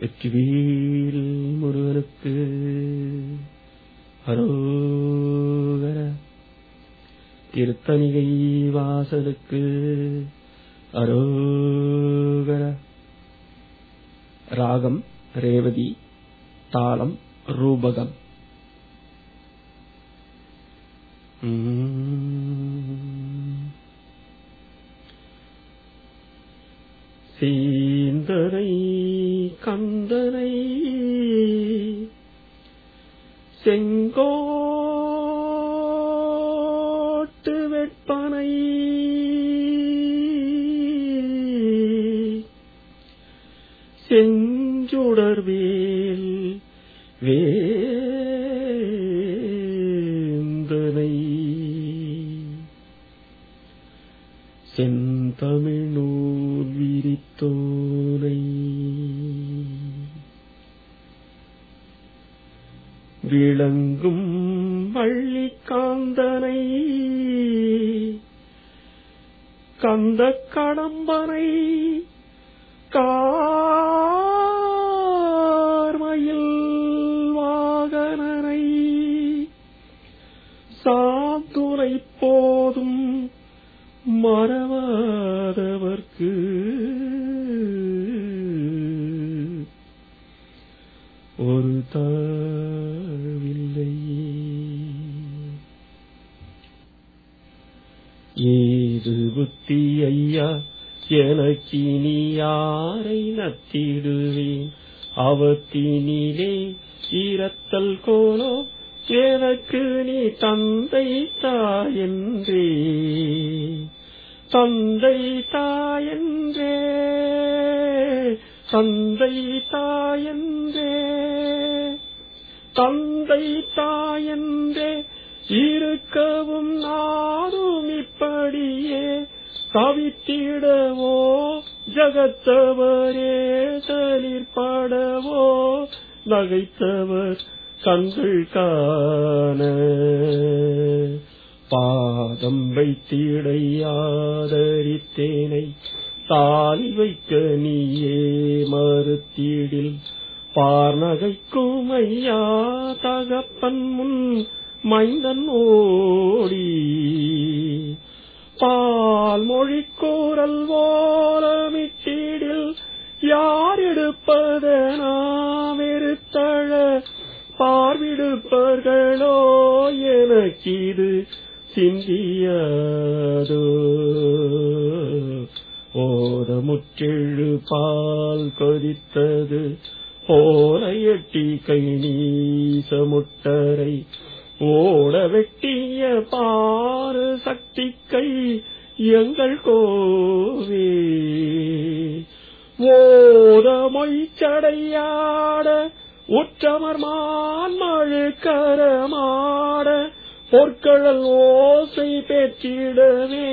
வெற்றிவேல் முருகனுக்கு அரோகர திருத்தணிகை வாசலுக்கு அரோகர ராகம் ரேவதி தாளம் ரூபகம். சீந்தரை சீந்தனை கந்தனை. செங்கோட்டு வெட்பனை. செஞ்சுடர்வேல் வேந்தனை. செந்தமிழ் நூல் விரித்தோ விளங்கும் வள்ளிக்காந்தனை கந்த கடம்பனை கார்மயில் வாகனனை. சாந்துரை போதும் மறவாதவர்க்கு. ஒரு தாழ்வில்லை ஏறுபுத்தி ஐயா எனக்கினி யாரை நத்திடுவேன். அவத்தினிலே இரத்தல் கோலோ எனக்கு நீ தந்தை தாயன்றே தந்தை தாயன்றே தந்தை தாயன்றே தந்தை தாயன்றே இருக்கவும் நானும் இப்படியே தவித்திடவோ ஜகத்தவரே தளிர்படவோ நகைத்தவர் கண்கள் காண. பாதம் வைத்திடையாதரித்தேனை தாலி வைக்க நீயே மறுத்தீடில். பார்நகைக்கும் ஐயா தகப்பன் முன் மைந்தன் ஓடி. பால் மொழி கூறல் ஓலமிட்டீடில் யார் எடுப்பதனாவெருத்தழ பார்விடுப்பர்களோ எனக்கிது சிந்தியதோ? ஓத முற்றெழு பால் கொதித்தது. போல எட்டி கை நீசமுட்டரை முட்டரை ஓட வெட்டிய பாரு சக்தி கை எங்கள் கோவே. ஓத மொய்ச்சடையாட உற்றமர் மான்மழு கரமாட பொற்கழல் ஓசை பெற்றிடவே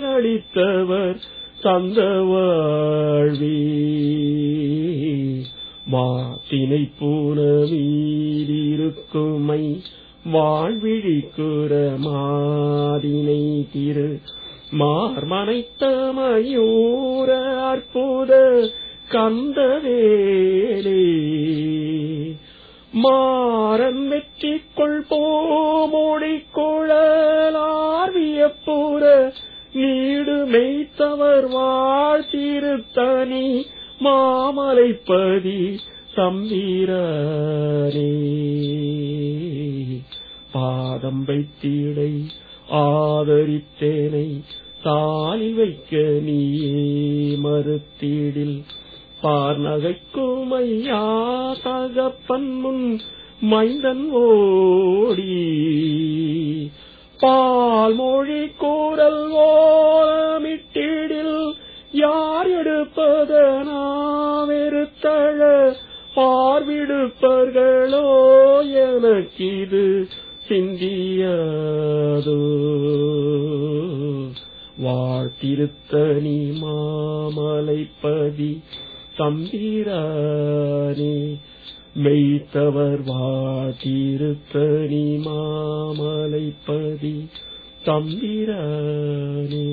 நடித்தவர் தந்த வாழ்வி மாத்தினை பூன வீரிருக்குமை வாழ்விழிக்குற மாதினை திரு மார்மனைத்த மயூர அற்புத கந்தவேலே. மாறன் வெற்றி கொள் போமோடி குழலார்வியப்புற நீடு மெய்த்தவர் வாழ்த்திருத்தனி மாமலைப்பதி சம்பீரனே. பாதம் வைத்தீடை ஆதரித்தேனை தாலி வைக்க நீயே மறுத்தீடில். பார்நகைக்கும் ஐயா தகப்பன் முன் மைந்தன் ஓடி. பால் மொழி கூறல் ஓலமிட்டிடில் யார் எடுப்பதனாவெருத்தழ பார்விடுப்பர்களோ எனக்கிது சிந்தியதோ? வார்த்திருத்தனி மாமலைப்பதி தம்பிரானே மெய்த்தவர் வாழ்த்திருத்தனி மாமலைப்பதி தம்பிரானே